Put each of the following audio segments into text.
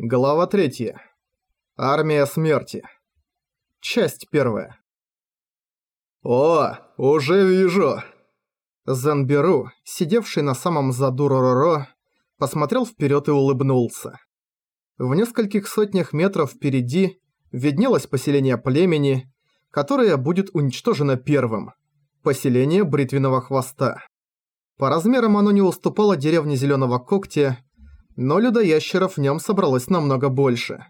Глава 3. Армия смерти. Часть 1. «О, уже вижу!» Занберу, сидевший на самом заду Ророро, посмотрел вперед и улыбнулся. В нескольких сотнях метров впереди виднелось поселение племени, которое будет уничтожено первым. Поселение Бритвенного Хвоста. По размерам оно не уступало деревне Зеленого Когтя, но людоящеров в нем собралось намного больше.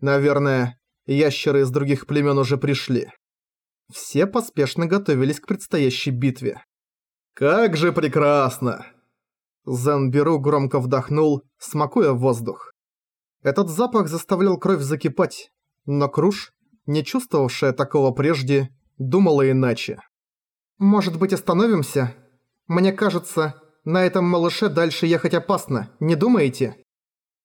Наверное, ящеры из других племен уже пришли. Все поспешно готовились к предстоящей битве. «Как же прекрасно!» Зенберу громко вдохнул, смакуя воздух. Этот запах заставлял кровь закипать, но Круш, не чувствовавшая такого прежде, думала иначе. «Может быть остановимся? Мне кажется, на этом малыше дальше ехать опасно, не думаете?»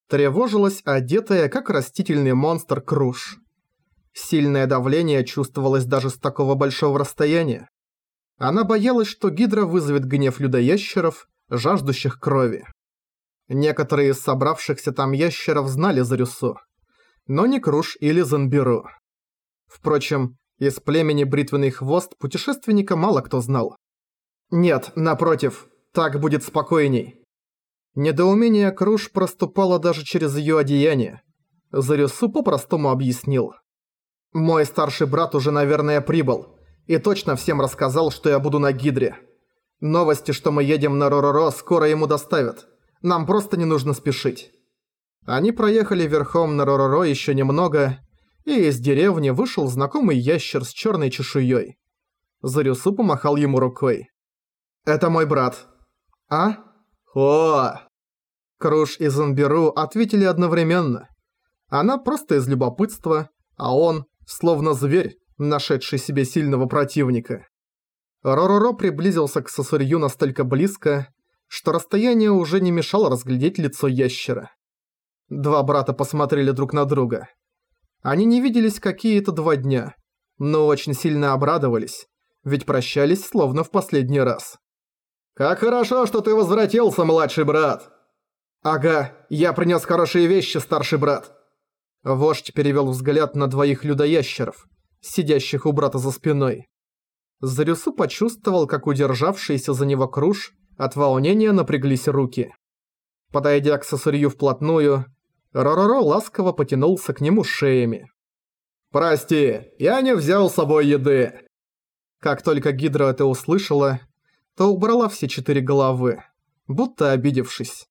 Тревожилась одетая, как растительный монстр, Круш. Сильное давление чувствовалось даже с такого большого расстояния. Она боялась, что Гидра вызовет гнев людоящеров, жаждущих крови. Некоторые из собравшихся там ящеров знали Зарюсу, но не Круш или Занберу. Впрочем, из племени Бритвенный Хвост путешественника мало кто знал. Нет, напротив, так будет спокойней. Недоумение Круш проступало даже через ее одеяние. Зарюсу по-простому объяснил. «Мой старший брат уже, наверное, прибыл, и точно всем рассказал, что я буду на Гидре. Новости, что мы едем на Ророро, скоро ему доставят. Нам просто не нужно спешить». Они проехали верхом на Ророро еще немного, и из деревни вышел знакомый ящер с черной чешуей. Зарюсу помахал ему рукой. «Это мой брат. «А? О!» Круш и Занберу ответили одновременно. Она просто из любопытства, а он, словно зверь, нашедший себе сильного противника. Ророро приблизился к Сосурью настолько близко, что расстояние уже не мешало разглядеть лицо ящера. Два брата посмотрели друг на друга. Они не виделись какие-то два дня, но очень сильно обрадовались, ведь прощались словно в последний раз. «Как хорошо, что ты возвратился, младший брат!» «Ага, я принес хорошие вещи, старший брат!» Вождь перевел взгляд на двоих людоящеров, сидящих у брата за спиной. Зарюсу почувствовал, как удержавшиеся за него круж от волнения напряглись руки. Подойдя к сосурью вплотную, Ророро ласково потянулся к нему шеями. «Прости, я не взял с собой еды!» Как только Гидра это услышала, то убрала все четыре головы, будто обидевшись.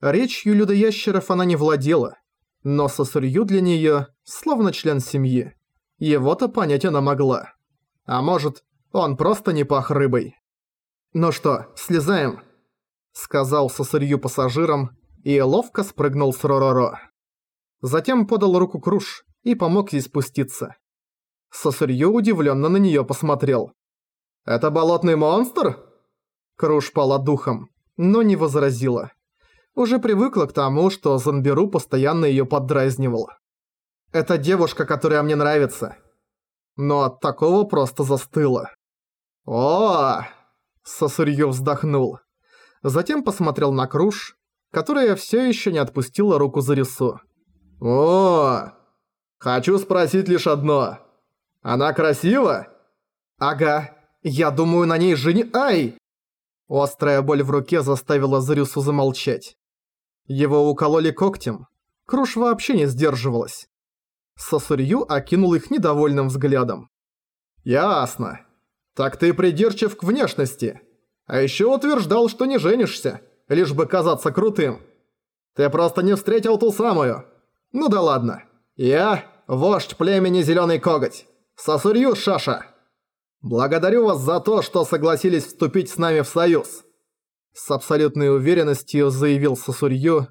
Речью людоящеров она не владела, но сосурью для неё словно член семьи. Его-то понять она могла. А может, он просто не пах рыбой. «Ну что, слезаем?» Сказал сосурью пассажирам и ловко спрыгнул с Ророро. Затем подал руку Круш и помог ей спуститься. Сосурью удивленно на неё посмотрел. «Это болотный монстр?» Круш пала духом, но не возразила. Уже привыкла к тому, что Занберу постоянно её поддразнивал. «Это девушка, которая мне нравится». Но от такого просто застыла. о Сосурьё вздохнул. Затем посмотрел на Круш, которая всё ещё не отпустила руку за рису. о Хочу спросить лишь одно. Она красива?» «Ага. Я думаю, на ней жени... Ай!» Острая боль в руке заставила Зарюсу замолчать. Его укололи когтем. Круш вообще не сдерживалась. Сосурью окинул их недовольным взглядом. «Ясно. Так ты придирчив к внешности. А еще утверждал, что не женишься, лишь бы казаться крутым. Ты просто не встретил ту самую. Ну да ладно. Я – вождь племени Зеленый Коготь. Сосурью Шаша». Благодарю вас за то, что согласились вступить с нами в союз!» С абсолютной уверенностью заявил Сосурью,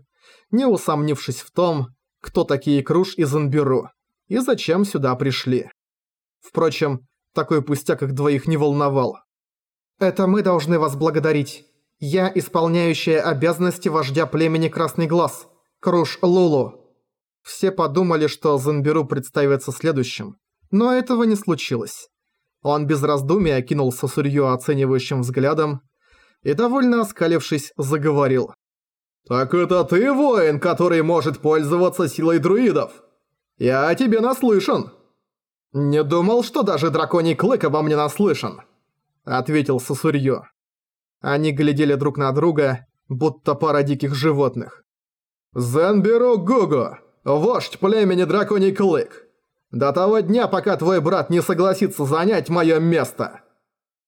не усомнившись в том, кто такие Круш и Занберу, и зачем сюда пришли. Впрочем, такой пустяк их двоих не волновал. «Это мы должны вас благодарить. Я исполняющая обязанности вождя племени Красный Глаз, Круш Лулу». Все подумали, что Занберу представится следующим, но этого не случилось. Он без раздумий окинул Сосурью оценивающим взглядом и, довольно оскалившись, заговорил. «Так это ты воин, который может пользоваться силой друидов? Я о тебе наслышан!» «Не думал, что даже драконий клык обо мне наслышан», — ответил Сосурьё. Они глядели друг на друга, будто пара диких животных. «Зенберу Гугу, вождь племени Драконий Клык, до того дня, пока твой брат не согласится занять мое место.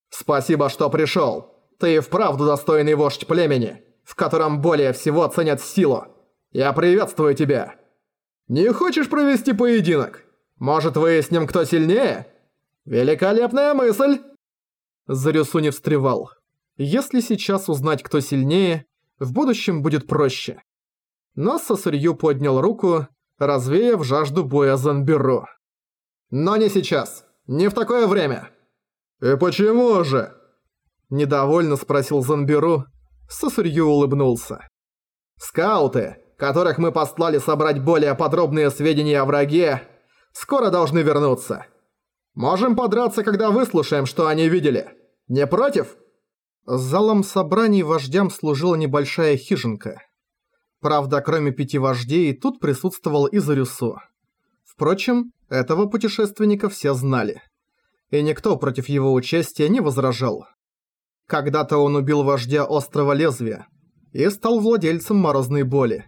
Спасибо, что пришел. Ты и вправду достойный вождь племени, в котором более всего ценят силу. Я приветствую тебя. Не хочешь провести поединок? Может, выясним, кто сильнее? Великолепная мысль!» Зарюсу не встревал. Если сейчас узнать, кто сильнее, в будущем будет проще. Но Сосурью поднял руку, развеяв жажду боя Занберу. «Но не сейчас. Не в такое время». «И почему же?» Недовольно спросил Занберу. Сосурью улыбнулся. «Скауты, которых мы послали собрать более подробные сведения о враге, скоро должны вернуться. Можем подраться, когда выслушаем, что они видели. Не против?» Залом собраний вождям служила небольшая хижинка. Правда, кроме пяти вождей, тут присутствовал и Зарюсу. Впрочем, этого путешественника все знали. И никто против его участия не возражал. Когда-то он убил вождя Острого Лезвия и стал владельцем Морозной Боли.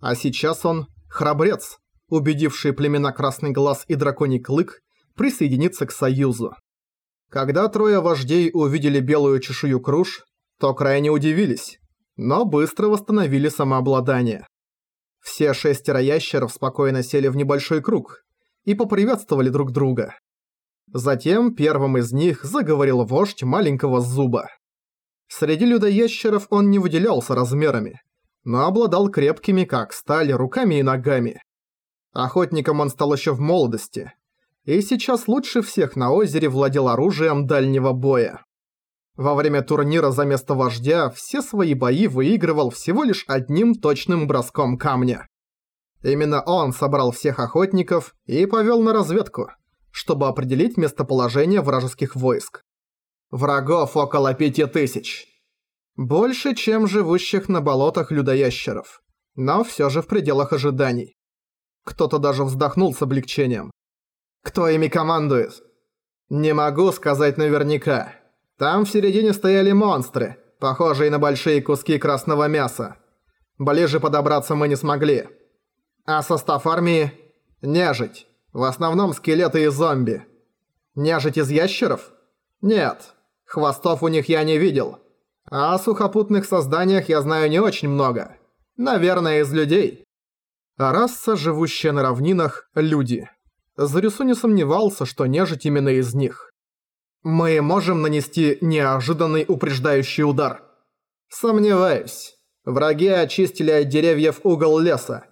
А сейчас он – храбрец, убедивший племена Красный Глаз и Драконий Клык присоединиться к Союзу. Когда трое вождей увидели белую чешую круж, то крайне удивились, но быстро восстановили самообладание. Все шестеро ящеров спокойно сели в небольшой круг и поприветствовали друг друга. Затем первым из них заговорил вождь маленького зуба. Среди людоящеров он не выделялся размерами, но обладал крепкими, как сталь, руками и ногами. Охотником он стал еще в молодости, и сейчас лучше всех на озере владел оружием дальнего боя. Во время турнира за место вождя все свои бои выигрывал всего лишь одним точным броском камня. Именно он собрал всех охотников и повел на разведку, чтобы определить местоположение вражеских войск. Врагов около пяти тысяч. Больше, чем живущих на болотах людоящеров, но все же в пределах ожиданий. Кто-то даже вздохнул с облегчением. Кто ими командует? Не могу сказать наверняка. Там в середине стояли монстры, похожие на большие куски красного мяса. Ближе подобраться мы не смогли. А состав армии – нежить. В основном скелеты и зомби. Нежить из ящеров? Нет. Хвостов у них я не видел. А о сухопутных созданиях я знаю не очень много. Наверное, из людей. Раса, живущая на равнинах – люди. Зарюсу не сомневался, что нежить именно из них. Мы можем нанести неожиданный упреждающий удар. Сомневаюсь. Враги очистили от деревьев угол леса,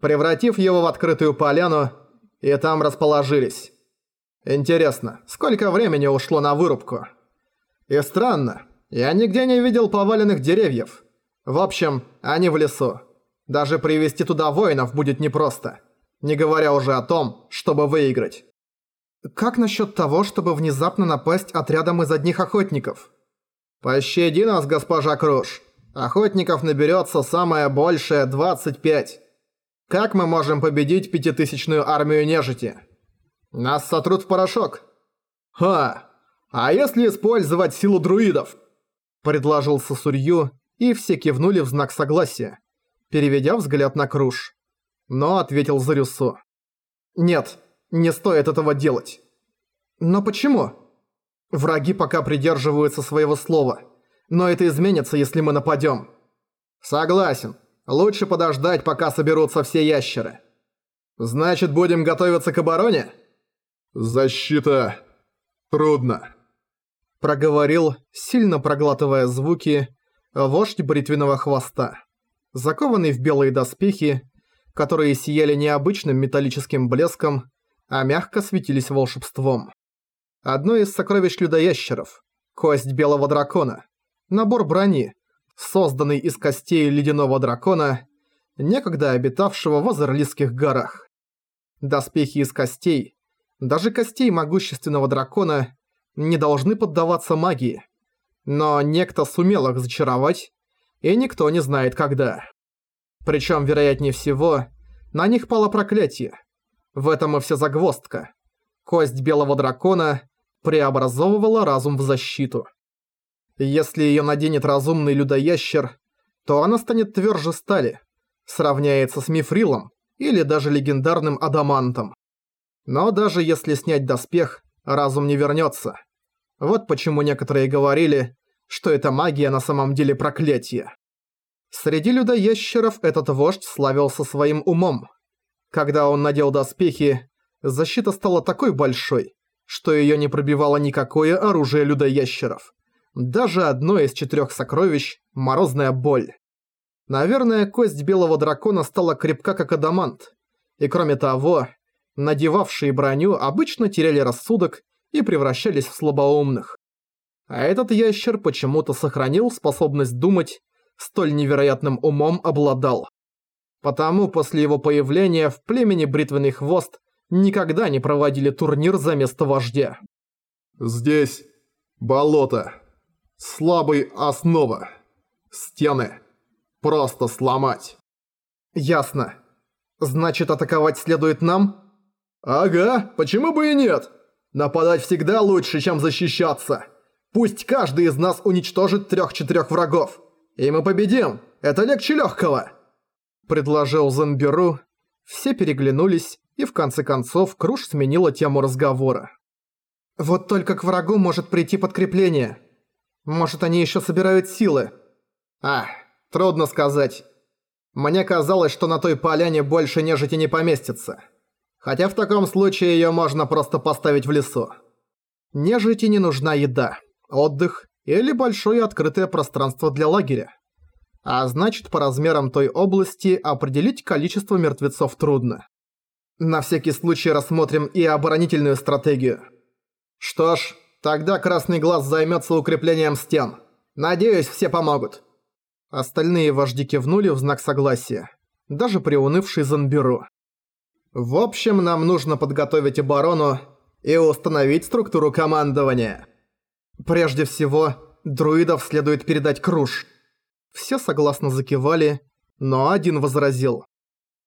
превратив его в открытую поляну, и там расположились. Интересно, сколько времени ушло на вырубку? И странно, я нигде не видел поваленных деревьев. В общем, они в лесу. Даже привести туда воинов будет непросто не говоря уже о том, чтобы выиграть. Как насчет того, чтобы внезапно напасть отрядом из одних охотников? Пощади нас, госпожа Круш. Охотников наберется самое большее 25. Как мы можем победить пятитысячную армию нежити? Нас сотрут в порошок. Ха! А если использовать силу друидов? Предложил Сосурью, и все кивнули в знак согласия, переведя взгляд на Круш но ответил Зарюсу. «Нет, не стоит этого делать». «Но почему?» «Враги пока придерживаются своего слова, но это изменится, если мы нападем». «Согласен. Лучше подождать, пока соберутся все ящеры». «Значит, будем готовиться к обороне?» «Защита... трудно», — проговорил, сильно проглатывая звуки, вождь бритвенного хвоста. Закованный в белые доспехи, которые сияли необычным металлическим блеском, а мягко светились волшебством. Одно из сокровищ людоящеров – кость белого дракона, набор брони, созданный из костей ледяного дракона, некогда обитавшего в Азерлийских горах. Доспехи из костей, даже костей могущественного дракона, не должны поддаваться магии, но некто сумел их зачаровать и никто не знает когда. Причем, вероятнее всего, на них пало проклятие. В этом и вся загвоздка. Кость белого дракона преобразовывала разум в защиту. Если ее наденет разумный людоящер, то она станет тверже стали, сравняется с мифрилом или даже легендарным адамантом. Но даже если снять доспех, разум не вернется. Вот почему некоторые говорили, что эта магия на самом деле проклятие. Среди людоящеров этот вождь славился своим умом. Когда он надел доспехи, защита стала такой большой, что её не пробивало никакое оружие людоящеров. Даже одно из четырёх сокровищ – морозная боль. Наверное, кость белого дракона стала крепка как адамант. И кроме того, надевавшие броню обычно теряли рассудок и превращались в слабоумных. А этот ящер почему-то сохранил способность думать, столь невероятным умом обладал. Потому после его появления в племени Бритвенный Хвост никогда не проводили турнир за место вождя. Здесь болото. Слабый основа. Стены. Просто сломать. Ясно. Значит, атаковать следует нам? Ага, почему бы и нет? Нападать всегда лучше, чем защищаться. Пусть каждый из нас уничтожит трех-четырех врагов. И мы победим. Это легче легкого. Предложил Зомберу. Все переглянулись, и в конце концов Круш сменила тему разговора. Вот только к врагу может прийти подкрепление. Может, они еще собирают силы. А, трудно сказать. Мне казалось, что на той поляне больше нежити не поместится. Хотя в таком случае ее можно просто поставить в лесу. Нежити не нужна еда, отдых или большое открытое пространство для лагеря. А значит, по размерам той области определить количество мертвецов трудно. На всякий случай рассмотрим и оборонительную стратегию. Что ж, тогда Красный Глаз займется укреплением стен. Надеюсь, все помогут. Остальные вожди кивнули в знак согласия. Даже приунывший Занберу. В общем, нам нужно подготовить оборону и установить структуру командования. Прежде всего, друидов следует передать Круш. Все согласно закивали, но один возразил.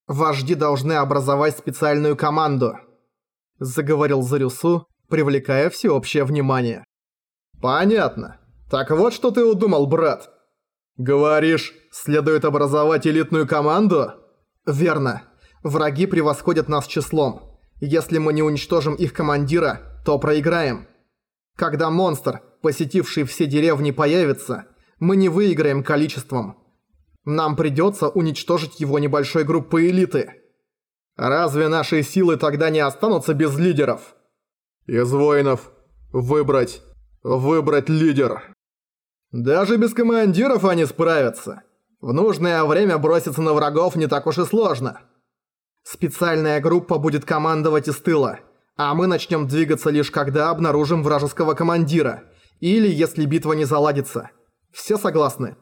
Вожди должны образовать специальную команду», – заговорил Зарюсу, привлекая всеобщее внимание. «Понятно. Так вот что ты удумал, брат. Говоришь, следует образовать элитную команду?» «Верно. Враги превосходят нас числом. Если мы не уничтожим их командира, то проиграем. Когда монстр, посетивший все деревни, появится, мы не выиграем количеством, нам придется уничтожить его небольшой группой элиты. Разве наши силы тогда не останутся без лидеров? Из воинов выбрать... выбрать лидер. Даже без командиров они справятся. В нужное время броситься на врагов не так уж и сложно. Специальная группа будет командовать из тыла, а мы начнем двигаться лишь когда обнаружим вражеского командира, или если битва не заладится. Все согласны?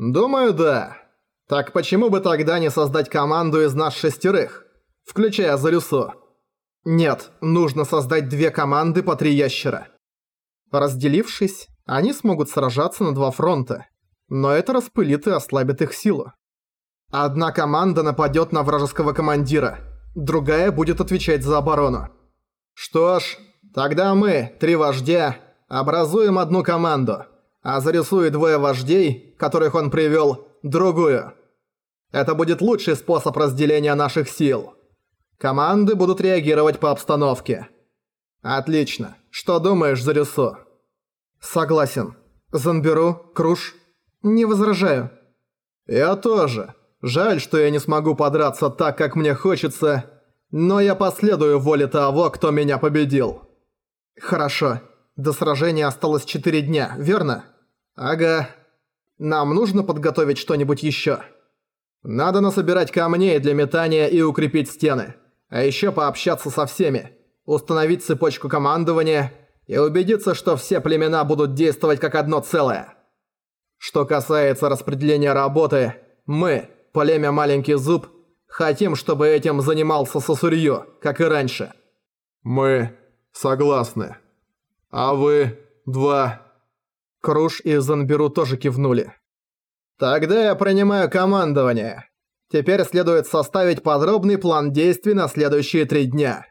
«Думаю, да. Так почему бы тогда не создать команду из нас шестерых, включая Зарюсо?» «Нет, нужно создать две команды по три ящера». Разделившись, они смогут сражаться на два фронта, но это распылит и ослабит их силу. Одна команда нападет на вражеского командира, другая будет отвечать за оборону. Что ж, тогда мы, три вождя, образуем одну команду а зарисует двое вождей, которых он привел, другую. Это будет лучший способ разделения наших сил. Команды будут реагировать по обстановке. Отлично. Что думаешь, Зарису? Согласен. Занберу, Круш. Не возражаю. Я тоже. Жаль, что я не смогу подраться так, как мне хочется, но я последую воле того, кто меня победил. Хорошо. До сражения осталось 4 дня, верно? Ага. Нам нужно подготовить что-нибудь еще. Надо насобирать камней для метания и укрепить стены. А еще пообщаться со всеми. Установить цепочку командования и убедиться, что все племена будут действовать как одно целое. Что касается распределения работы, мы, племя Маленький Зуб, хотим, чтобы этим занимался Сосурью, как и раньше. Мы согласны. А вы два Круш и Занберу тоже кивнули. Тогда я принимаю командование. Теперь следует составить подробный план действий на следующие три дня.